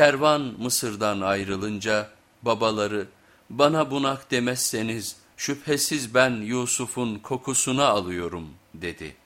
Kervan Mısır'dan ayrılınca babaları bana bunak demezseniz şüphesiz ben Yusuf'un kokusunu alıyorum dedi.